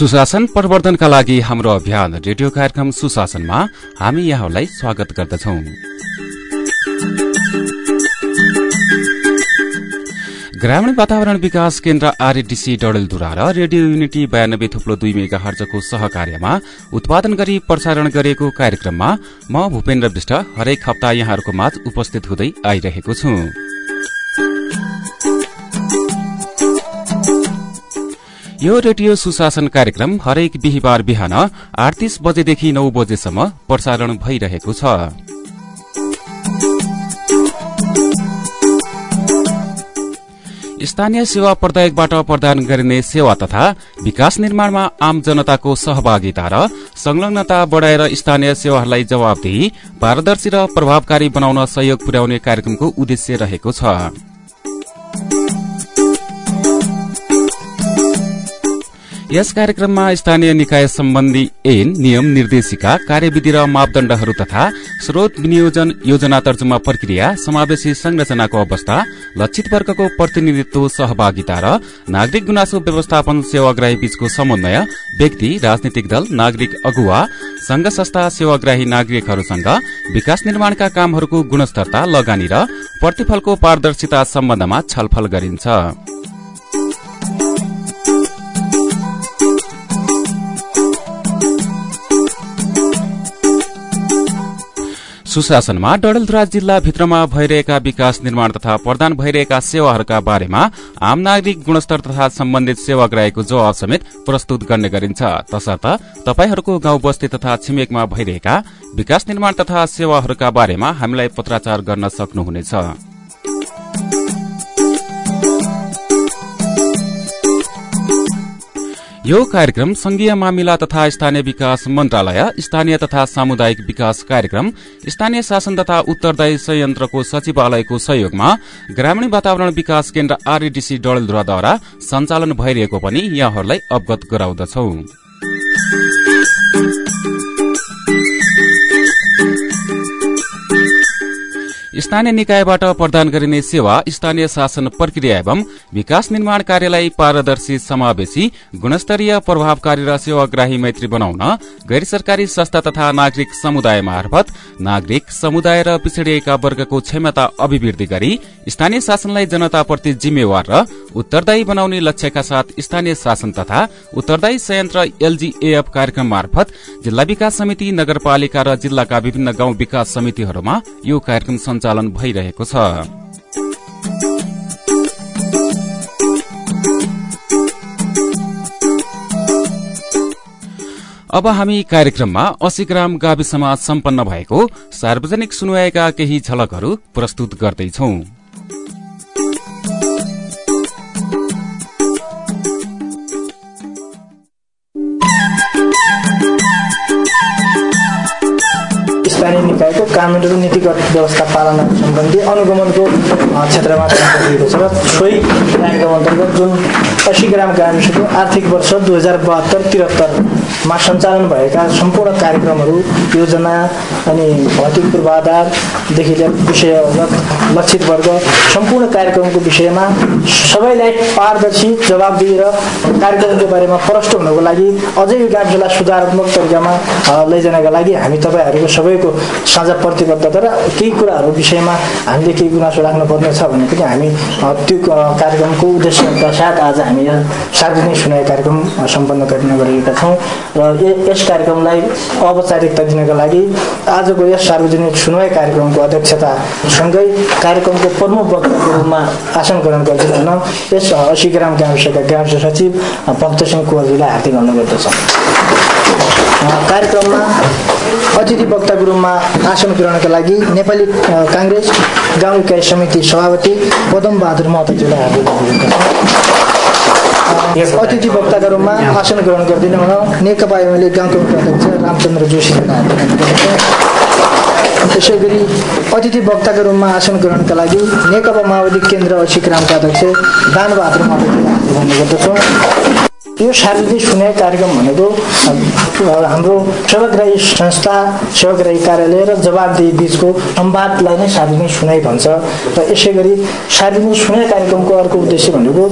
सुशासन प्रवर्धनका लागि हाम्रो अभियान रेडियो कार्यक्रम सुशासनमा हामी यहाँलाई स्वागत गर्दछौ। ग्रामीण वातावरण विकास केन्द्र आरएडीसी डडेलधुरा र रेडियो युनिटी बयानब्बे थुप्लो दुई मेगा हर्जको सहकार्यमा उत्पादन गरी प्रसारण गरिएको कार्यक्रममा म भूपेन्द्र विष्ट हरेक हप्ता यहाँहरूको माझ उपस्थित हुँदै आइरहेको छु। यो रेडियो सुशासन कार्यक्रम हरेक बिहिबार बिहान आठ बजेदेखि नौ बजेसम्म प्रसारण भइरहेको छ। स्थानीय सेवा प्रदायकबाट प्रदान गरिने सेवा तथा विकास निर्माणमा आम जनताको सहभागिता र संलग्नता बढ़ाएर स्थानीय सेवाहरूलाई जवाबदेही पारदर्शी र प्रभावकारी बनाउन सहयोग पुर्याउने कार्यक्रमको उद्देश्य रहेको छ। यस कार्यक्रममा स्थानीय निकाय सम्बन्धी ऐन नियम निर्देशिका कार्यविधि र मापदण्डहरू तथा स्रोत विनियोजन योजना तर्जुमा प्रक्रिया समावेशी संरचनाको अवस्था लक्षित वर्गको प्रतिनिधित्व सहभागिता र नागरिक गुनासो व्यवस्थापन सेवाग्राही बीचको समन्वय व्यक्ति राजनीतिक दल नागरिक अगुवा संघ संस्था सेवाग्राही नागरिकहरूसँग विकास निर्माणका कामहरूको गुणस्तरता लगानी र प्रतिफलको पारदर्शिता सम्बन्धमा छलफल गरिन्छ। सुशासनमा डडेलधुरा जिल्ला भित्रमा भइरहेका विकास निर्माण तथा प्रदान भइरहेका सेवाहरूका बारेमा आम नागरिक गुणस्तर तथा सम्बन्धित सेवाग्राहीको जवाब समेत प्रस्तुत गर्ने गरिन्छ। तसर्थ तपाईहरूको गाउँ बस्ती तथा छिमेकमा भइरहेका विकास निर्माण तथा सेवाहरूका बारेमा हामीलाई पत्राचार गर्न सक्नुहुनेछ। यो कार्यक्रम संघीय मामिला तथा स्थानीय विकास मन्त्रालय स्थानीय तथा सामुदायिक विकास कार्यक्रम स्थानीय शासन तथा उत्तरदायी संयन्त्रको सचिवालयको सहयोगमा ग्रामीण वातावरण विकास केन्द्र आरएडीसी डडेलधुराद्वारा सञ्चालन भइरहेको पनि यहाँहरूलाई अवगत गराउँदछौ। स्थानीय निकायबाट प्रदान गरिने सेवा स्थानीय शासन प्रक्रिया एवं विकास निर्माण कार्यलाई पारदर्शी समावेशी गुणस्तरीय प्रभावकारी र सेवाग्राही मैत्री बनाउन गैर सरकारी संस्था तथा नागरिक समुदाय मार्फत नागरिक समुदाय र पिछडिएका वर्गको क्षमता अभिवृद्धि गरी स्थानीय शासनलाई जनताप्रति जिम्मेवार र उत्तरदायी बनाउने लक्ष्यका साथ स्थानीय शासन तथा उत्तरदायी संयन्त्र एलजीएएफ कार्यक्रम मार्फत जिल्ला विकास समिति नगरपालिका र जिल्लाका विभिन्न गाउँ विकास समितिहरूमा यो कार्यक्रम सञ्चालन भइरहेको छ। अब हामी कार्यक्रममा अस्सी ग्राम गाविसमा सम्पन्न भएको सार्वजनिक सुनवाईका केही झलकहरू प्रस्तुत गर्दैछौं। स्थानीय निकायको कानुन र नीतिगत व्यवस्था पालना सम्बन्धी अनुगमनको क्षेत्रमा काम छ र सोही कार्यक्रम अन्तर्गत जुन अस्सी ग्राम गाविसको आर्थिक वर्ष दुई हजार बहत्तर त्रिहत्तरमा सञ्चालन भएका सम्पूर्ण कार्यक्रमहरू योजना अनि भौतिक पूर्वाधारदेखि लिएर विषयगत लक्षित वर्ग सम्पूर्ण कार्यक्रमको विषयमा सबैलाई पारदर्शी जवाबदेही र कार्यक्रमको बारेमा प्रष्ट हुनको लागि अझै यो गाविसलाई सुधारात्मक तरिकामा लैजानका लागि हामी तपाईँहरूको सबैको साझा प्रतिबद्धता र केही कुराहरू विषयमा हामीले केही गुनासो राख्नुपर्ने छ भने पनि हामी त्यो कार्यक्रमको उद्देश्यका साथ आज हामी यहाँ सार्वजनिक सुनाइ कार्यक्रम सम्पन्न गर्ने गरेका छौँ र यस कार्यक्रमलाई औपचारिकता दिनका लागि आजको यस सार्वजनिक सुनवाई कार्यक्रमको अध्यक्षता सँगै कार्यक्रमको प्रमुख वक्ताको रूपमा आसन ग्रहण गरिदिन यस असी ग्राम गाविसका गाविस सचिव भक्तसिंह कुवरजीलाई हार्दिक अनुरोध गर्दछ। कार्यक्रममा अतिथि वक्ताको रूपमा आसन ग्रहणका लागि नेपाली काङ्ग्रेस गाउँ इकाइ समिति सभापति पदम बहादुर महतोजीलाई हार्दिक अतिथि वक्ताका रूपमा आसन ग्रहण गरिदिनु हुन नेकपा एमएलए गाउँको अध्यक्ष रामचन्द्र जोशीलाई त्यसै गरी अतिथि वक्ताका रूपमा आसन ग्रहणका लागि नेकपा माओवादी केन्द्र असिक रामका अध्यक्ष दानबहादुर महतोजीलाई हार्दिक गर्दछौँ यो सार्वजनिक सुनाइ कार्यक्रम भनेको हाम्रो सेवाग्राही संस्था सेवाग्राही कार्यालय र जवाबदेही बिचको संवादलाई नै सार्वजनिक सुनाइ भन्छ। र यसै गरी सार्वजनिक सुनाइ कार्यक्रमको अर्को उद्देश्य भनेको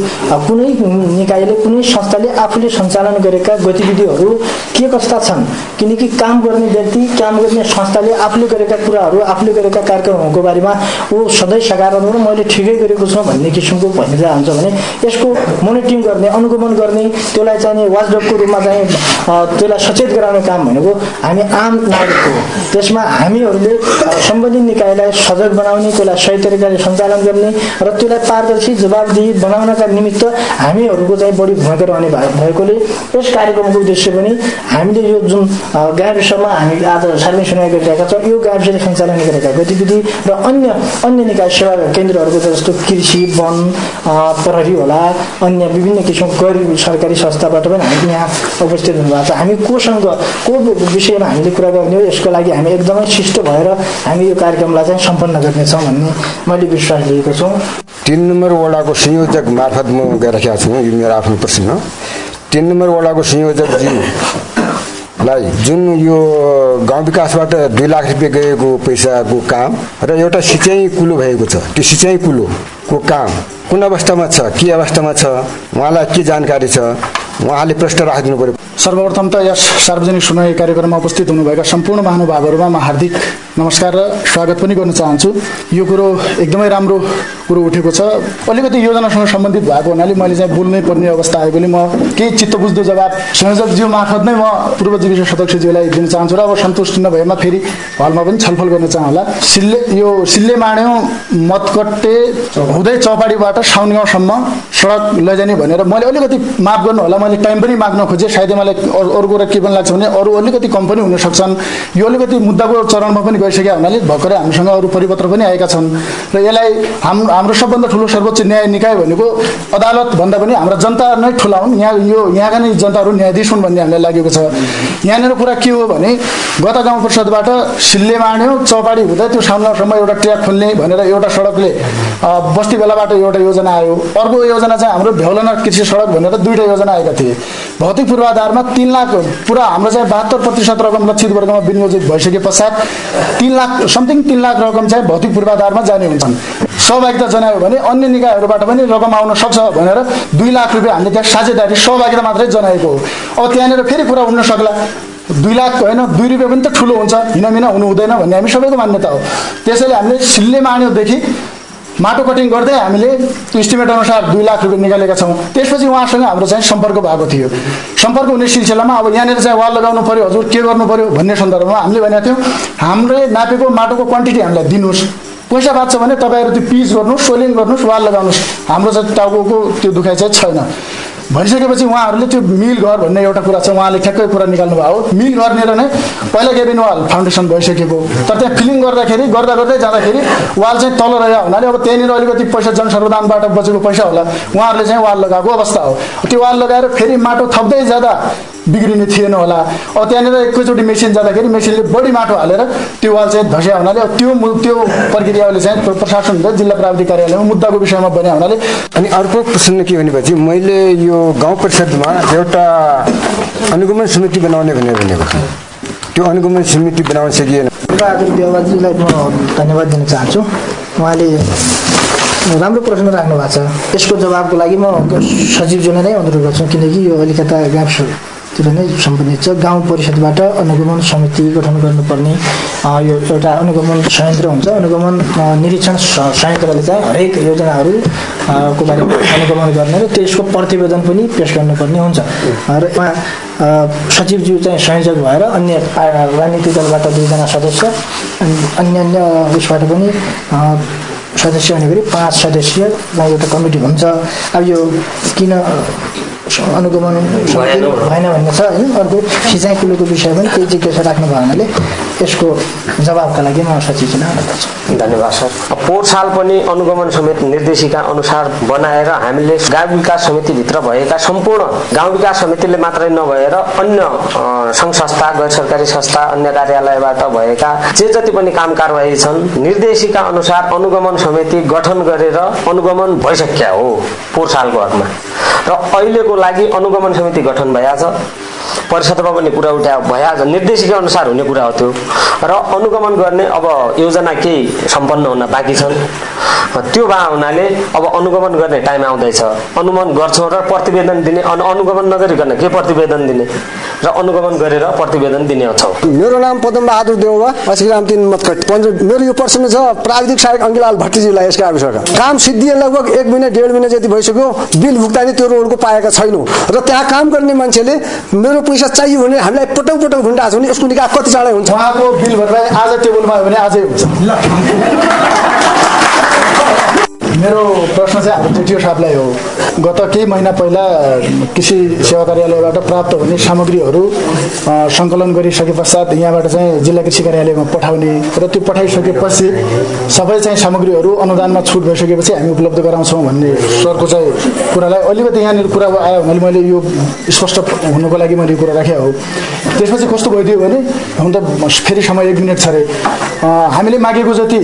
कुनै निकायले कुनै संस्थाले आफूले सञ्चालन गरेका गतिविधिहरू के कस्ता छन्? किनकि काम गर्ने व्यक्ति काम गर्ने संस्थाले आफूले गरेका कुराहरू आफूले गरेका कार्यक्रमहरूको बारेमा ऊ सधैँ सकारात्मक मैले ठिकै गरेको छु भन्ने किसिमको भनिरहेको हुन्छ भने यसको मोनिटरिङ गर्ने अनुगमन गर्ने त्यसलाई चाहिँ वाचडपको रूपमा चाहिँ त्यसलाई सचेत गराउने काम भनेको हामी आम नागरिक हो। त्यसमा हामीहरूले सम्बन्धित निकायलाई सजग बनाउने त्यसलाई सही तरिकाले सञ्चालन गर्ने र त्यसलाई पारदर्शी जवाबदेही बनाउनका निमित्त हामीहरूको चाहिँ बढी भूमिका रहने भएकोले यस कार्यक्रमको उद्देश्य पनि हामीले यो जुन गाविसमा हामी आज सार्वजनिक सुनाइ गरिरहेका छौँ यो गाविसले सञ्चालन गरेका गतिविधि र अन्य अन्य निकाय सेवा केन्द्रहरूको जस्तो कृषि वन प्रहरी होला अन्य विभिन्न किसिमको गैर सरकारी संस्थाबाट पनि हामी यहाँ उपस्थित हुनुभएको छ। हामी कोसँग को विषयमा हामीले कुरा गर्ने हो यसको लागि हामी एकदमै शिष्ट भएर हामी यो कार्यक्रमलाई चाहिँ सम्पन्न गर्नेछौँ भन्ने मैले विश्वास लिएको छु। तिन नम्बर वडाको संयोजक मार्फत म गइरहेको छु। यो मेरो आफ्नो प्रश्न तिन नम्बर वडाको संयोजकजीलाई जुन यो गाउँ विकासबाट दुई लाख रुपियाँ गएको पैसाको काम र एउटा सिँचाइ कुलो भएको छ त्यो सिँचाइ कुलोको काम? कुन अवस्थामा छ? के अवस्थामा छ? उहाँलाई के जानकारी छ? उहाँले प्रश्न राखिदिनु पर्यो। सर्वप्रथम त यस सार्वजनिक सुनाइ कार्यक्रममा उपस्थित हुनुभएका सम्पूर्ण महानुभावहरूमा म हार्दिक नमस्कार र स्वागत पनि गर्न चाहन्छु। यो कुरो एकदमै राम्रो कुरो उठेको छ। अलिकति योजनासँग सम्बन्धित भएको हुनाले मैले चाहिँ बोल्नै पर्ने अवस्था आएकोले म केही चित्त बुझ्दो जवाब संयोजकज्यू मार्फत नै म पूर्व जीविका सदस्यज्यूलाई दिन चाहन्छु र अब सन्तुष्ट नभएमा फेरि हलमा पनि छलफल गर्न चाहला सिल्ले यो सिल्ले माड्यौँ मतकट्टे हुँदै चौपाडीबाट साउन गाउँसम्म सडक लैजाने भनेर मैले अलिकति माफ गर्नु होला मैले टाइम पनि माग्न खोजेँ। सायदै मलाई अरू कुरा के पनि लाग्छ भने अरू अलिकति कम पनि हुन सक्छन् यो अलिकति मुद्दाको चरणमा पनि गइसक्यो हुनाले भर्खरै हामीसँग अरू परिपत्र पनि आएका छन्। र यसलाई हाम हाम्रो सबभन्दा ठुलो सर्वोच्च न्याय निकाय भनेको अदालत भन्दा पनि हाम्रा जनता नै ठुला हुन्। यहाँ यो यहाँका नै जनताहरू न्यायाधीश हुन् भन्ने हामीलाई लागेको छ। यहाँनिर कुरा के हो भने गत गाउँ परिषदबाट सिल्ले माड्यो चौपाडी हुँदै त्यो सामनासम्म एउटा ट्र्याक खोल्ने भनेर एउटा सडकले बस्ती बेलाबाट एउटा योजना आयो। अर्को योजना चाहिँ हाम्रो भ्याउलना कृषि सडक भनेर दुईवटा योजना आएका थिए भौतिक पूर्वाधारमा तिन लाख पुरा हाम्रो चाहिँ बहत्तर प्रतिशत रकम लक्षित वर्गमा विनियोजित भइसके पश्चात तिन लाख समथिङ तिन लाख रकम चाहिँ भौतिक पूर्वाधारमा जाने हुन्छन्। सहभागिता जनायो भने अन्य निकायहरूबाट पनि रकम आउन सक्छ भनेर दुई लाख रुपियाँ हामीले त्यहाँ साझेदारी सहभागिता मात्रै जनाएको हो। अब त्यहाँनिर फेरि कुरा हुन सक्ला। दुई लाख होइन दुई रुपियाँ पनि त ठुलो हुन्छ हिँडमिना हुनु हुँदैन भन्ने हामी सबैको मान्यता हो। त्यसैले हामीले सिल्ले मान्योदेखि माटो कटिङ गर्दै हामीले इस्टिमेट अनुसार दुई लाख रुपियाँ निकालेका छौँ। त्यसपछि उहाँसँग हाम्रो चाहिँ सम्पर्क भएको थियो। सम्पर्क हुने सिलसिलामा अब यहाँनिर चाहिँ वाल लगाउनु पऱ्यो हजुर के गर्नु पऱ्यो भन्ने सन्दर्भमा हामीले भनेको थियौँ हामीले नापेको माटोको क्वान्टिटी हामीलाई दिनुहोस्। पैसा बाँच्छ भने तपाईँहरू त्यो पिच गर्नुहोस् सोलिङ गर्नुहोस् वाल लगाउनुहोस्। हाम्रो चाहिँ टाउको त्यो दुखाइ चाहिँ छैन। भनिसकेपछि उहाँहरूले त्यो मिल घर भन्ने एउटा कुरा छ उहाँले ठ्याक्कै कुरा निकाल्नु भयो मिल घरनिर नै पहिला केबिन वाल फाउन्डेसन भइसकेको। तर त्यहाँ फिलिङ गर्दाखेरि गर्दा गर्दै जाँदाखेरि वाल चाहिँ तल रह्यो हुनाले अब त्यहाँनिर अलिकति पैसा जनसर्वदानबाट बचेको पैसा होला। उहाँहरूले चाहिँ वाल लगाएको अवस्था हो। त्यो वाल लगाएर फेरि माटो थप्दै जाँदा बिग्रिने थिएन होला। अब त्यहाँनिर एकैचोटि मेसिन जाँदाखेरि मेसिनले बढी माटो हालेर त्यो वाल चाहिँ धस्या हुनाले त्यो त्यो प्रक्रियाले चाहिँ प्रशासन र जिल्ला प्राविधिक कार्यालयमा मुद्दाको विषयमा बन्या हुनाले अनि अर्को प्रश्न के भनेपछि मैले यो गाउँ परिषदमा एउटा अनुगमन समिति बनाउने भनेर भनेको छु। त्यो अनुगमन समिति बनाउन सकिएन। बहादुर देवाजीलाई म धन्यवाद दिन चाहन्छु। उहाँले राम्रो प्रश्न राख्नु भएको छ। यसको जवाबको लागि म सचिवज्यूलाई नै अनुरोध गर्छु किनकि यो अलिकता गाविसतिर नै सम्बन्धित छ। गाउँ परिषदबाट अनुगमन समिति गठन गर्नुपर्ने यो एउटा अनुगमन संयन्त्र हुन्छ। अनुगमन निरीक्षण संयन्त्रले चाहिँ हरेक योजनाहरू को बारेमा अनुगमन गर्ने र त्यसको प्रतिवेदन पनि पेस गर्नुपर्ने हुन्छ। र उहाँ सचिवज्यू चाहिँ संयोजक भएर अन्य राजनीतिक दलबाट दुईजना सदस्य अन्य अन्य उसबाट पनि सदस्य हुने गरी पाँच सदस्य एउटा कमिटी हुन्छ। अब यो किन अनुगमन भएन भन्ने। छ होइन? अर्को सिँचाइ कुलोको विषय पनि केही जिज्ञासा राख्नु भयो हुनाले यसको जवाबका लागि म सचिव धन्यवाद सर। पोहोर साल पनि अनुगमन समिति निर्देशिका अनुसार बनाएर हामीले गाउँ विकास समितिभित्र भएका सम्पूर्ण गाउँ विकास समितिले मात्रै नभएर अन्य सङ्घ संस्था गैर सरकारी संस्था अन्य कार्यालयबाट भएका जे जति पनि काम कारवाही छन् निर्देशिका अनुसार अनुगमन समिति गठन गरेर अनुगमन भइसक्या हो पोहोर सालको हकमा। र अहिलेको लागि अनुगमन समिति गठन भइहाल्छ। परिषदमा पनि कुरा उठा भइहाल्छ निर्देशिका अनुसार हुने कुरा हो त्यो। र अनुगमन गर्ने अब योजना केही सम्पन्न हुन बाँकी छन्। त्यो भए हुनाले अब अनुगमन गर्ने टाइम आउँदैछ। अनुगमन गर्छौँ र प्रतिवेदन दिने अनु अनुगमन नगरिकन के प्रतिवेदन दिने? र अनुगमन गरेर प्रतिवेदन दिने छौँ मेरो नाम पदम बहादुर देउवा असीराम तिन मतकट। पञ्च मेरो यो प्रश्न छ प्राविधिक सहायक अङ्गिलाल भट्टीजीलाई यसका गाविसका काम सिद्धिए लगभग एक महिना डेढ महिना जति भइसक्यो बिल भुक्तानी त्यो रोडको पाएका छैनौँ। र त्यहाँ काम गर्ने मान्छेले मेरो पैसा चाहियो भने हामीलाई पटक पटक भनिरहेको छ भने यसको निकाह कति चाँडै हुन्छ? उहाँको बिल भएर आज टेबलमा आयो भने आजै हुन्छ। मेरो प्रश्न चाहिँ हाम्रो टिटिओ साहबलाई हो। गत केही महिना पहिला कृषि सेवा कार्यालयबाट प्राप्त हुने सामग्रीहरू सङ्कलन गरिसके पश्चात यहाँबाट चाहिँ जिल्ला कृषि कार्यालयमा पठाउने र त्यो पठाइसकेपछि सबै चाहिँ सामग्रीहरू अनुदानमा छुट भइसकेपछि हामी उपलब्ध गराउँछौँ भन्ने सरको चाहिँ कुरालाई अलिकति यहाँनिर कुरा आयो भने मैले यो स्पष्ट हुनुको लागि मैले कुरा राखेँ हो। त्यसपछि कस्तो भइदियो भने हुन त फेरि समय एक मिनट छ अरे। हामीले मागेको जति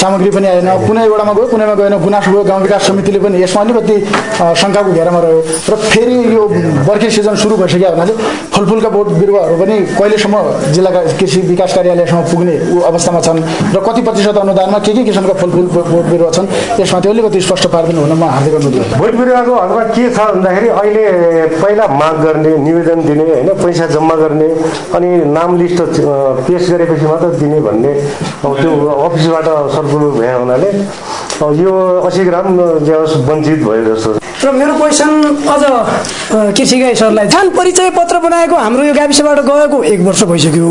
सामग्री पनि आएन कुनै एउटामा गयो कुनैमा गएन गुनासो गयो गाउँ विकास समितिले पनि यसमा अलिकति शङ्काको घेरामा रह्यो। र फेरि यो बर्खे सिजन सुरु भइसक्यो हुनाले फलफुलका बोट बिरुवाहरू पनि कहिलेसम्म जिल्लाका कृषि विकास कार्यालयसम्म पुग्ने अवस्थामा छन् र कति प्रतिशत अनुदानमा के के किसिमका फलफुल बोट बिरुवा छन् यसमाथि अलिकति स्पष्ट पारिदिनु हुन म हार्दिक अनुरोध बोट बिरुवाको हकमा के छ भन्दाखेरि अहिले पहिला माग गर्ने निवेदन दिने होइन पैसा जम्मा गर्ने अनि नाम लिस्ट पेस गरेपछि मात्र दिने भन्ने त्यो अफिसबाट सर्कुलर भए हुनाले यो असी ग्राम वञ्चित भयो जस्तो। र मेरो क्वेसन अझ कृषि गाई सरलाई? किसान परिचय पत्र बनाएको हाम्रो यो गाविसबाट गएको एक वर्ष भइसक्यो।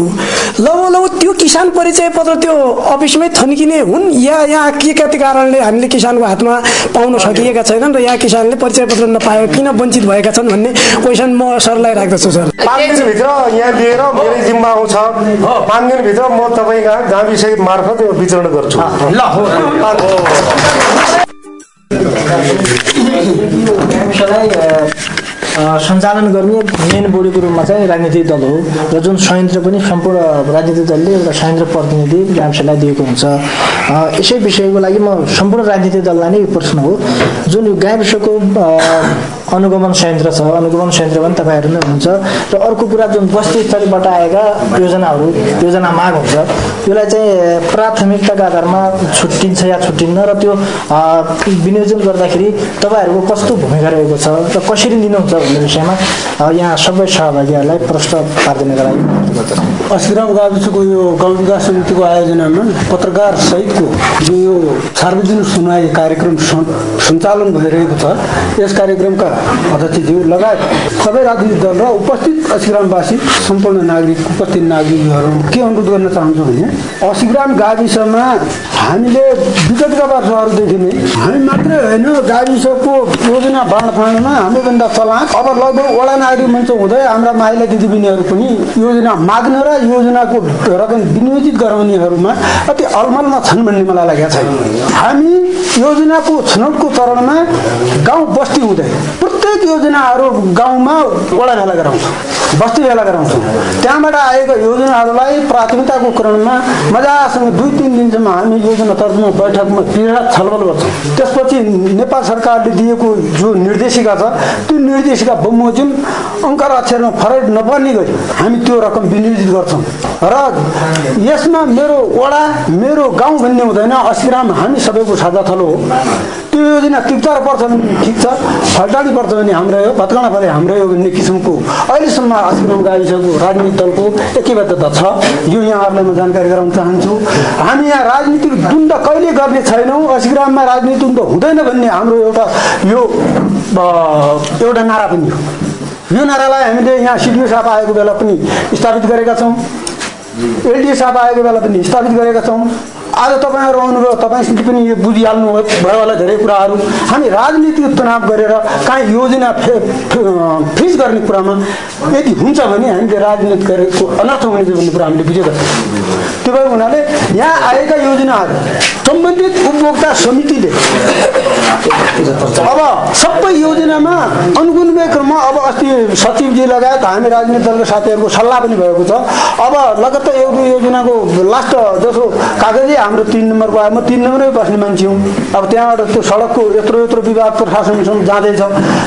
लौ लौ त्यो किसान परिचय पत्र त्यो अफिसमै थन्किने हुन् या यहाँ के कति कारणले हामीले किसानको हातमा पाउन सकिएका छैनन् र यहाँ किसानले परिचय पत्र नपाए किन वञ्चित भएका छन् भन्ने क्वेसन म सरलाई राख्दछु सर। पाँच दिनभित्र यहाँ दिएर मेरो जिम्मा आउँछ। पाँच दिनभित्र म तपाईँका गाविस मार्फत वितरण गर्छु। ल सञ्चालन गर्ने मेन बोडीको रूपमा चाहिँ राजनीतिक दल हो र जुन संयन्त्र पनि सम्पूर्ण राजनीतिक दलले एउटा संयन्त्र प्रतिनिधि गाविसलाई दिएको हुन्छ। यसै विषयको लागि म सम्पूर्ण राजनीतिक दललाई नै प्रश्न हो। जुन यो गाविसको अनुगमन संयन्त्र छ अनुगमन संयन्त्र पनि तपाईँहरू नै हुनुहुन्छ। र अर्को कुरा जुन बस्ती स्तरबाट आएका योजनाहरू योजना माग हुन्छ त्यसलाई चाहिँ प्राथमिकताका आधारमा छुट्टिन्छ या छुट्टिन्न र त्यो विनियोजन गर्दाखेरि तपाईँहरूको कस्तो भूमिका रहेको छ र कसरी लिनुहुन्छ भन्ने विषयमा यहाँ सबै सहभागीहरूलाई प्रश्न पारिदिनको लागि अस्थिराम गाविसको यो गाउँ विकास समितिको आयोजनामा पत्रकार सहितको जो यो सार्वजनिक सुनवाई कार्यक्रम सञ्चालन भइरहेको छ। यस कार्यक्रमका अध्यक्षज्यू लगायत सबै राजनीतिक दल र उपस्थित असिग्रामवासी सम्पूर्ण नागरिक उपस्थित नागरिकहरू के अनुरोध गर्न चाहन्छु भने असिग्राम गाविसमा हामीले विगतका वर्षहरूदेखि नै हामी मात्रै होइन गाविसको योजना बाँडफाँडमा हामीभन्दा चलाक। अब लगभग वडा नागरिक मञ्च हुँदै हाम्रा महिला दिदीबहिनीहरू पनि योजना माग्न र योजनाको रकम विनियोजित गराउनेहरूमा अति अलमलमा छन् भन्ने मलाई लागेको छैन हामी योजनाको छनौटको चरणमा गाउँ बस्ती हुँदै प्रत्येक योजनाहरू गाउँमा वडा भेला गराउँछौँ बस्ती भेला गराउँछौँ त्यहाँबाट आएको योजनाहरूलाई प्राथमिकताको क्रममा मजासँग दुई तिन दिनसम्म हामी योजना तर्जुमा बैठकमा पीडा छलफल गर्छौँ। त्यसपछि नेपाल सरकारले दिएको जो निर्देशिका छ त्यो निर्देशिका बमोजिम अङ्क र अक्षरमा फरक नपर्ने गरी हामी त्यो रकम विनियोजित गर्छौँ। र यसमा मेरो वडा मेरो गाउँ भन्ने हुँदैन अस्तिराम हामी सबैको साझा थलो हो। त्यो योजना टिक्चर पर्छ भने ठिक छ फल्टाडी पर्छ। भने हाम्रै हो भत्काँडा परे हाम्रै हो भन्ने किसिमको अहिलेसम्म अस्तिराम गाविसको राजनीतिक दलको एकैबद्धता छ। यो यहाँहरूलाई म जानकारी गराउन चाहन्छु। हामी यहाँ राजनीतिक द्वन्द कहिले गर्ने छैनौँ अस्तिराममा राजनीतिक द्वन्द हुँदैन भन्ने हाम्रो एउटा यो एउटा नारा पनि हो। यो नारालाई हामीले यहाँ सिडिओ साहब आएको बेला पनि स्थापित गरेका छौँ। एलडिए साहब आएको बेला पनि स्थापित गरेका छौँ। आज तपाईँहरू आउनुभयो तपाईँसित पनि यो बुझिहाल्नु भयो होला धेरै कुराहरू। हामी राजनीतिक तनाव गरेर काहीँ योजना फे फे- फिक्स गर्ने कुरामा यदि हुन्छ भने हामीले राजनीति गरेको अनर्थ हुने भन्ने कुरा हामीले बुझेका छौँ त्यो भएको हुनाले यहाँ आएका योजनाहरू सम्बन्धित उपभोक्ता समितिले अब सबै योजनामा अनुगुणमै क्रममा अब अस्ति सचिवजी लगायत हामी राजनीतिक दलका साथीहरूको सल्लाह पनि भएको छ। अब लगत्त एउटा योजनाको लास्ट जसो कागजै हाम्रो तिन नम्बरको आयो म तिन नम्बरै बस्ने मान्छे हुँ अब त्यहाँबाट त्यो सडकको यत्रो यत्रो विभाग प्रशासनसम्म जाँदैछ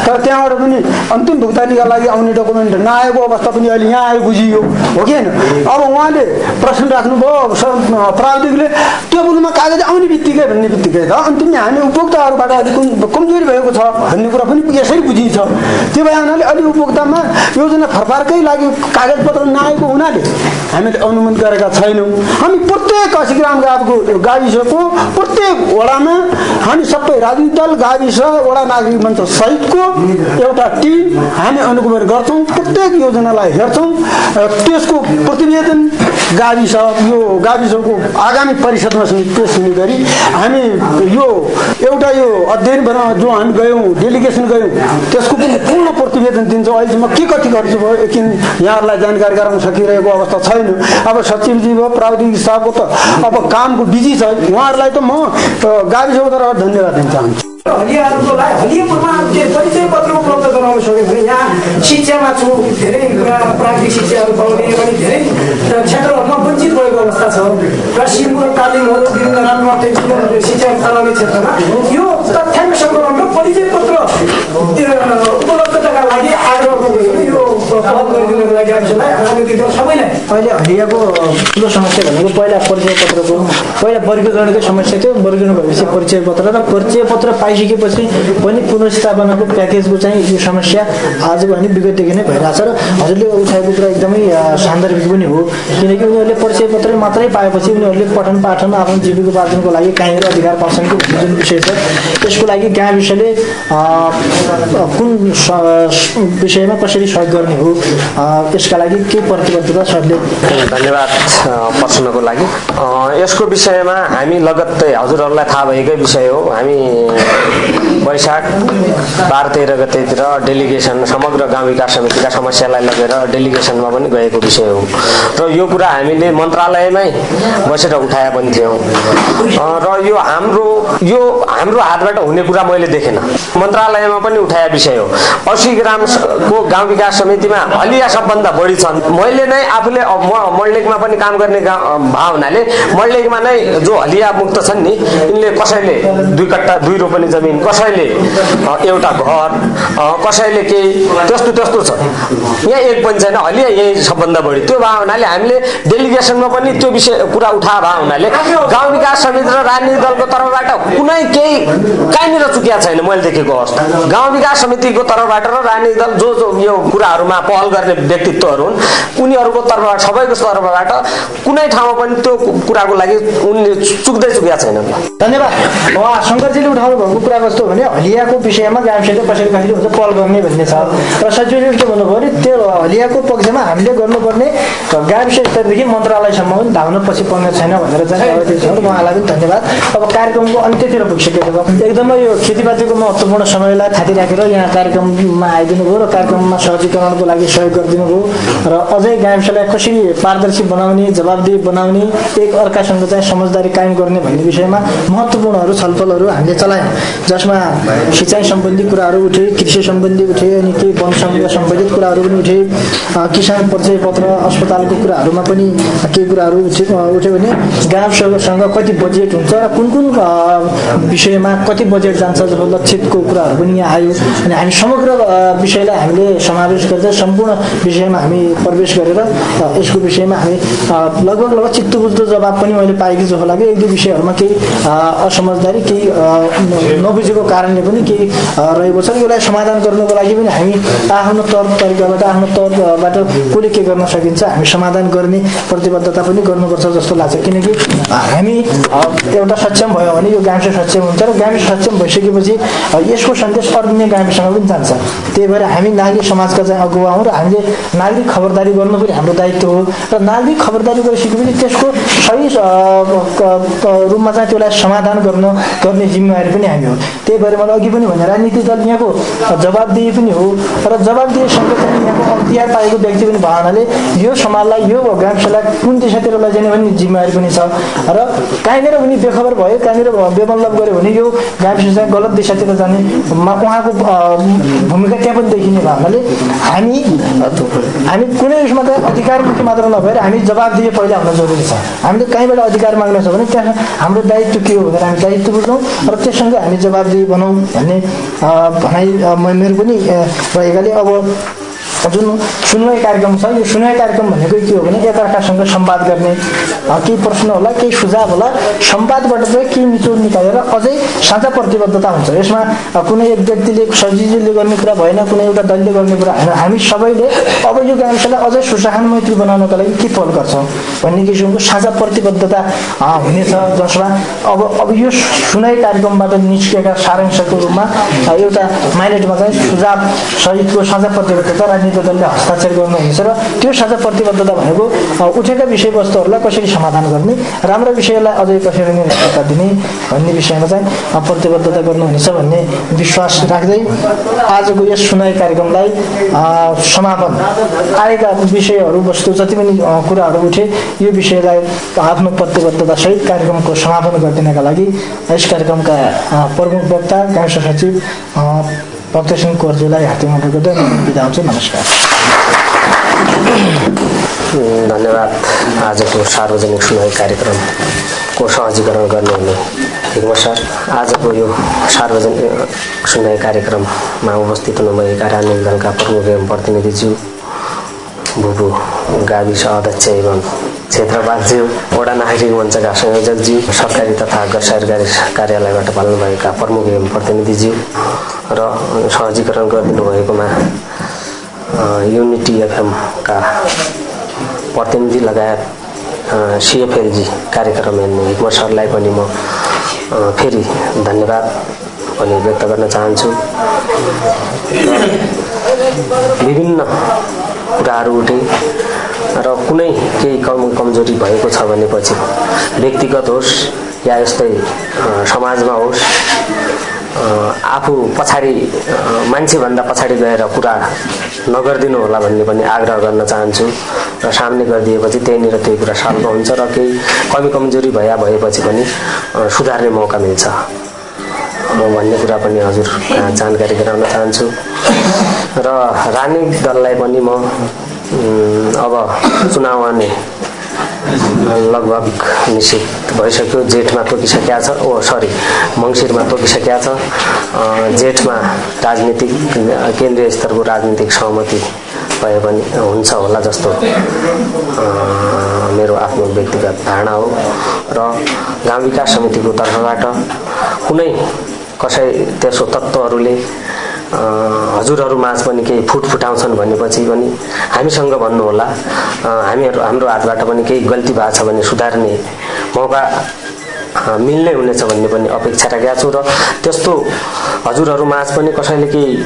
तर त्यहाँबाट पनि अन्तिम भुक्तानीका लागि आउने डकुमेन्ट नआएको अवस्था पनि अहिले यहाँ आयो बुझियो हो कि होइन अब उहाँले प्रश्न राख्नुभयो प्राविधिकले टेबलमा कागज आउने बित्तिकै भन्ने बित्तिकै त अन्तिममा हामी उपभोक्ताहरूबाट अलिक कम- कमजोरी भएको छ भन्ने कुरा पनि यसरी बुझिन्छ त्यो भए हुनाले अलि उपभोक्तामा योजना फरफारकै लागि कागजपत्र नआएको हुनाले हामीले अनुमति गरेका छैनौँ हामी प्रत्येक असी ग्राम गावको गाविसको प्रत्येक वडामा हामी सबै राजनीतिक दल गाविस वडा नागरिक मञ्च सहितको एउटा टिम हामी अनुगमन गर्छौँ प्रत्येक योजनालाई हेर्छौँ त्यसको प्रतिवेदन गाविस यो गाविसको आगामी परिषदमा समेत पेस हुने गरी हामी यो एउटा यो अध्ययन बना जो हामी गयौँ डेलिगेसन गयौँ त्यसको पनि पूर्ण प्रतिवेदन दिन्छौँ। अहिलेसम्म के कति खर्च भयो एकछिन यहाँहरूलाई जानकारी गराउन सकिरहेको अवस्था छैन। अब सचिवजी भयो प्राविधिक स्टाफको त अब कामको बिजी छ उहाँहरूलाई त म गाविसको तर्फबाट धन्यवाद दिन चाहन्छु। हलियाहरूको लागि हलियापुरमा परिचय पत्र उपलब्ध गराउन सक्यो भने यहाँ शिक्षामा छु धेरै प्राविधिक शिक्षाहरू पाउने पनि धेरै क्षेत्रहरूमा वञ्चित भएको अवस्था छ। र सिङ्गो तालिमहरू विभिन्न राम्रो शिक्षा चलाउने क्षेत्रमा यो तथ्याङ्क सङ्कलन परिचय पत्र त्यो उपलब्धताका लागि आग्रह गरेको यो पहल गरिदिनको लागि हामीलाई राजनीतिक दल सबैलाई अहिले हलियाको ठुलो समस्या भनेको पहिला परिचय पत्रको पहिला वर्गीकरणकै समस्या थियो। वर्गीकरण भएपछि परिचय पत्र र परिचय पत्र पाइसकेपछि पनि पुनर्स्थापनाको प्याकेजको चाहिँ यो समस्या आजको भने विगतदेखि नै भइरहेछ र हजुरले उठाएको कुरा एकदमै सान्दर्भिक पनि हो। किनकि उनीहरूले परिचय पत्र मात्रै पाएपछि उनीहरूले पठन पाठन आफ्नो जीविकोपार्जनको लागि कहीँनिर अधिकार पाउँछन् कि जुन विषय छ यसको लागि गाविसले अ, कुन विषयमा कसरी सहयोग गर्ने हो? अ, यसका लागि के प्रतिबद्धता सरले धन्यवाद प्रश्नको लागि। यसको विषयमा हामी लगत्तै हजुरहरूलाई थाहा भएकै विषय हो। हामी वैशाख बाह्र तेह्र गतेतिर डेलिगेसन समग्र गाउँ विकास समितिका समस्यालाई लगेर डेलिगेसनमा पनि गएको विषय हो। र यो कुरा हामीले मन्त्रालयमै बसेर उठाए पनि थियौँ। र यो हाम्रो यो हाम्रो हातबाट हुने कुरा मैले देखेन। मन्त्रालयमा पनि उठाए विषय हो। असी ग्रामको गाउँ विकास समितिमा हलिया सबभन्दा बढी छन्। मैले नै आफूले म मल्लेकमा पनि काम गर्ने भए हुनाले नै जो हलिया मुक्त छन् नि यिनले कसैले दुई कट्टा दुई रोपनी जमिन कसैले एउटा घर कसैले केही त्यस्तो त्यस्तो छ। यहाँ एक पनि छैन हलिया यही सबभन्दा बढी। त्यो भए हुनाले हामीले डेलिगेसनमा पनि त्यो विषय कुरा उठा भए हुनाले गाउँ विकास समिति र राजनीतिक दलको तर्फबाट कुनै केही कहीँनिर चुकिया छैन मैले देखेको अवस्था। गाउँ विकास समितिको तर्फबाट र राजनीतिक दल जो जो यो कुराहरूमा पहल गर्ने व्यक्तित्वहरू हुन्। उनीहरूको तर्फबाट सबैको तर्फबाट कुनै ठाउँमा पनि त्यो कुराको लागि उनले चुक्दै चुकिया छैनन्। धन्यवाद। उहाँ शङ्करजीले उठाउनु भएको कुरा कस्तो भने हलियाको विषयमा गाविसले कसरी कसरी हुन्छ पहल गर्ने भन्ने छ। र सचिवले के भन्नुभयो भने त्यो हलियाको पक्षमा हामीले गर्नुपर्ने गाविस स्तरदेखि मन्त्रालयसम्म धाउन पछि पर्ने छैन भनेर चाहिँ उहाँलाई पनि धन्यवाद। अब कार्यक्रमको अन्त्यतिर पुगिसकेको एकदमै यो खेतीपातीको महत्त्वपूर्ण समयलाई थाती राखेर यहाँ कार्यक्रममा आइदिनु भयो र कार्यक्रममा सहजीकरणको लागि सहयोग गरिदिनु भयो र अझै गाविसलाई कसरी पारदर्शी बनाउने जवाबदेही बनाउने एक अर्कासँग चाहिँ समझदारी कायम गर्ने भन्ने विषयमा महत्त्वपूर्णहरू छलफलहरू हामीले चलायौँ। जसमा सिँचाइ सम्बन्धी कुराहरू उठे कृषि सम्बन्धी उठे अनि केही वनसँग सम्बन्धित कुराहरू पनि उठे। किसान परिचय पत्र अस्पतालको कुराहरूमा पनि केही कुराहरू उठे उठ्यो भने गाउँसँग कति बजेट हुन्छ र कुन कुन विषयमा कति बजेट जान्छ जब लक्षितको कुराहरू पनि यहाँ आयो। अनि हामी समग्र विषयलाई हामीले समावेश गर्दै सम्पूर्ण विषयमा हामी प्रवेश गरेर यसको विषयमा हामी लगभग लगभग चित्त बुझ्दो जवाब पनि मैले पाएकी जस्तो लाग्यो। एक दुई विषयहरूमा केही असमझदारी केही नबुझेको कारणले पनि केही रहेको छ यसलाई समाधान गर्नुको लागि पनि हामी आफ्नो तौर तरिकाबाट आफ्नो तौरबाट कसले के गर्न सकिन्छ हामी समाधान गर्ने प्रतिबद्धता पनि गर्नुपर्छ जस्तो लाग्छ। किनकि हामी एउटा सक्षम भयो भने यो गाविस सक्षम हुन्छ र गाविस सक्षम भइसकेपछि यसको सन्देश अन्य गाविससँग पनि जान्छ। त्यही भएर हामी नागरिक समाजका चाहिँ अगुवा हौँ र हामीले नागरिक खबरदारी गर्नु पनि हाम्रो दायित्व हो। र नागरिक खबरदारी गरिसकेपछि त्यसको सही रूपमा चाहिँ त्यसलाई समाधान गर्न गर्ने जिम्मेवारी पनि हामी हो। त्यही भएर मैले अघि पनि भने राजनीतिक दल यहाँको जवाबदेही पनि हो र जवाबदेहीसँग चाहिँ यहाँको अख्तियार पाएको व्यक्ति पनि भयो हुनाले यो समाजलाई यो गाविसलाई कुन दिशातिर लैजाने भन्ने जिम्मेवारी पनि छ। र कहीँनिर उनी बेखबर भयो कहीँनिर बेमल्लब गऱ्यो भने यो गाविस चाहिँ गलत दिशातिर जाने उहाँको भूमिका त्यहाँ पनि देखिने हुनाले हामी हामी कुनै उसमा चाहिँ अधिकारमुखी मात्र नभएर हामी जवाबदिए पहिला हुन जरुरी छ। हामीले कहीँबाट अधिकार माग्न छ भने त्यहाँ हाम्रो दायित्व के हो भनेर हामी दायित्व बुझ्छौँ र त्यससँग हामी जवाबदिही बनाउँ भन्ने भनाइ मेरो पनि रहेकाले अब जुन सुनवाई कार्यक्रम छ यो सुनवाई कार्यक्रम भनेको के हो भने एकअर्कासँग संवाद गर्ने केही प्रश्न होला केही सुझाव होला संवादबाट चाहिँ केही निचोड निकालेर अझै साझा प्रतिबद्धता हुन्छ। यसमा कुनै एक व्यक्तिले सजिलोले गर्ने कुरा भएन कुनै एउटा दलले गर्ने कुरा होइन हामी सबैले अब यो गाविसलाई अझै सुशासन मैत्री बनाउनको लागि के पहल गर्छौँ भन्ने किसिमको साझा प्रतिबद्धता हुनेछ जसमा अब अब यो सुनाइ कार्यक्रमबाट निस्किएका सारांशको रूपमा एउटा माइनेटमा चाहिँ सुझाव सहितको साझा प्रतिबद्धता राजनीति दलले हस्ताक्षर गर्नुहुनेछ र त्यो साझा प्रतिबद्धता भनेको उठेका विषयवस्तुहरूलाई कसरी समाधान गर्ने राम्रो विषयलाई अझै कसरी निर्णयता दिने भन्ने विषयमा चाहिँ प्रतिबद्धता गर्नुहुनेछ भन्ने विश्वास राख्दै आजको यस सुनाइ कार्यक्रमलाई समापन आएका विषयहरू वस्तु जति पनि कुराहरू उठे यो विषयलाई आफ्नो प्रतिबद्धता सहित कार्यक्रमको समापन गरिदिनका लागि यस कार्यक्रमका प्रमुख वक्ता गाविस सचिव भक्तसिंह कोर्जेलाई हातेमा गर्दै बिदा हुन्छु नमस्कार धन्यवाद आजको सार्वजनिक सुनाइ कार्यक्रमको सहजीकरण गर्नुहुने हिक्म सर आजको यो सार्वजनिक सुनाइ कार्यक्रममा उपस्थित हुनुभएका राजनीतिक दलका प्रमुख एवं प्रतिनिधिज्यू भूभू गाविस अध्यक्ष एवं क्षेत्रवादज्यू वडा नागरिक मञ्चका संयोजकज्यू सरकारी तथा गैर सरकारी कार्यालयबाट पाल्नुभएका प्रमुख एवं प्रतिनिधिज्यू र सहजीकरण गरिदिनु भएकोमा युनिटी एफएमका प्रतिनिधि लगायत सिएफएलजी कार्यक्रम हेर्ने हिक्म सरलाई पनि म फेरि धन्यवाद पनि व्यक्त गर्न चाहन्छु। विभिन्न कुराहरू उठे र कुनै केही कम कमजोरी भएको छ भनेपछि व्यक्तिगत होस् या यस्तै समाजमा होस् आफू पछाडि मान्छेभन्दा पछाडि गएर कुरा नगरिदिनु होला भन्ने पनि आग्रह गर्न चाहन्छु र सामने गरिदिएपछि त्यहीँनिर त्यही कुरा सल्भ हुन्छ र केही कमी कमजोरी भया भएपछि पनि सुधार्ने मौका मिल्छ। भन्ने कुरा पनि हजुर जानकारी गराउन चाहन्छु। र राजनीतिक दललाई पनि म अब चुनाव आउने लगभग निश्चित भइसक्यो जेठमा तोकिसकेका छ ओ सरी मङ्सिरमा तोकिसकेका छ। जेठमा राजनीतिक केन्द्रीय स्तरको राजनीतिक सहमति भए पनि हुन्छ होला जस्तो मेरो आफ्नो व्यक्तिगत धारणा हो। र गाउँ विकास समितिको तर्फबाट कुनै कसै त्यसो तत्त्वहरूले हजुरहरू माझ पनि केही फुट फुटाउँछन् भनेपछि पनि हामीसँग भन्नुहोला। हामीहरू हाम्रो हातबाट पनि केही गल्ती भएको छ भने सुधार्ने मौका मिल्ने हुनेछ भन्ने पनि अपेक्षा राखेका छु र त्यस्तो हजुरहरू माझ पनि कसैले केही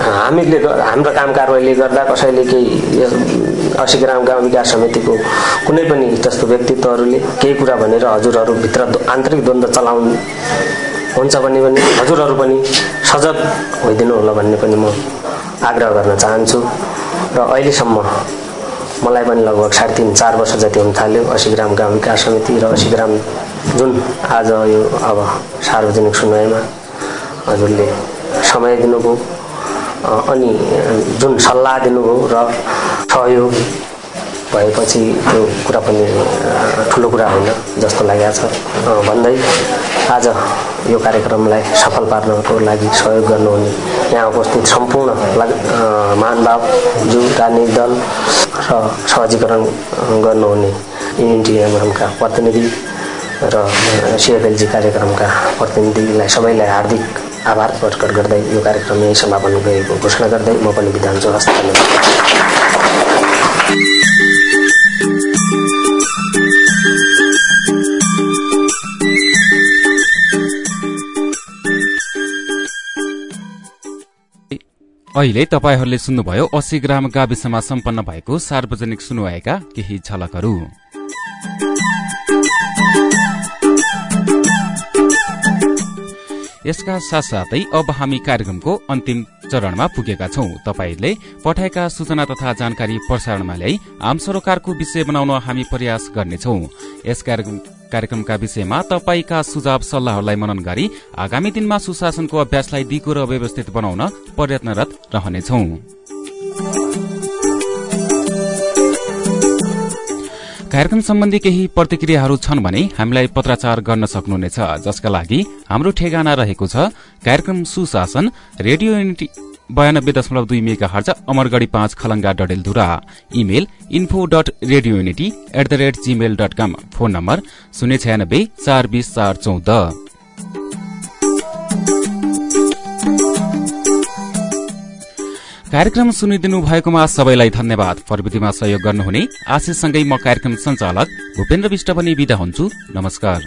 हामीले हाम्रो काम कारवाहीले गर्दा कसैले केही असी ग्राम गाउँ विकास समितिको कुनै पनि त्यस्तो व्यक्तित्वहरूले केही कुरा भनेर हजुरहरूभित्र आन्तरिक द्वन्द्व चलाउनु हुन्छ भने पनि हजुरहरू पनि सजग भइदिनु होला भन्ने पनि म आग्रह गर्न चाहन्छु। र अहिलेसम्म मलाई पनि लगभग साढे तिन चार वर्ष जति हुन थाल्यो असी ग्राम गाउँ विकास समिति र असी ग्राम जुन आज यो अब सार्वजनिक सुनवाईमा हजुरले समय दिनुभयो अनि जुन सल्लाह दिनुभयो र सहयोग भएपछि त्यो कुरा पनि ठुलो कुरा होइन जस्तो लागेको छ। भन्दै आज यो कार्यक्रमलाई सफल पार्नको लागि सहयोग गर्नुहुने यहाँ उपस्थित सम्पूर्ण महानुभावज्यू राजनीतिक दल र सहजीकरण गर्नुहुने युनिटी एमएमका प्रतिनिधि र सिएफएलजी कार्यक्रमका प्रतिनिधिलाई सबैलाई हार्दिक आभार प्रकट गर्दै यो कार्यक्रम यही समापन गएको घोषणा गर्दै म पनि विधान अहिले तपाईँहरूले सुन्नुभयो अस्सी ग्राम गाविसमा सम्पन्न भएको सार्वजनिक सुनुवाएका केही झलकहरू। यसका साथसाथै अब हामी कार्यक्रमको अन्तिम चरणमा पुगेका छौं। तपाईँले पठाएका सूचना तथा जानकारी प्रसारणमा ल्याई आम सरोकारको विषय बनाउन हामी प्रयास गर्नेछौ। यस कार्यक्रमका विषयमा तपाईँका सुझाव सल्लाहहरूलाई मनन गरी आगामी दिनमा सुशासनको अभ्यासलाई दिगो र व्यवस्थित बनाउन प्रयत्नरत रहनेछौं। कार्यक्रम सम्बन्धी केही प्रतिक्रियाहरू छन् भने हामीलाई पत्राचार गर्न सक्नुहुनेछ जसका लागि हाम्रो ठेगाना रहेको छ कार्यक्रम सुशासन रेडियो युनिटी बयानब्बे दशमलव दुई मेगा हर्च अमरगढ़ी पाँच Khalanga Dadeldhura. Email info dot radio unity at the rate Gmail dot com phone number शून्य छयानब्बे चार बिस चार चौध। कार्यक्रम सुनिदिनु भएकोमा सबैलाई धन्यवाद। प्रविधिमा सहयोग गर्नुहुने आशिषसँगै म कार्यक्रम संचालक भूपेन्द्र विष्ट पनि विदा हुन्छु। नमस्कार।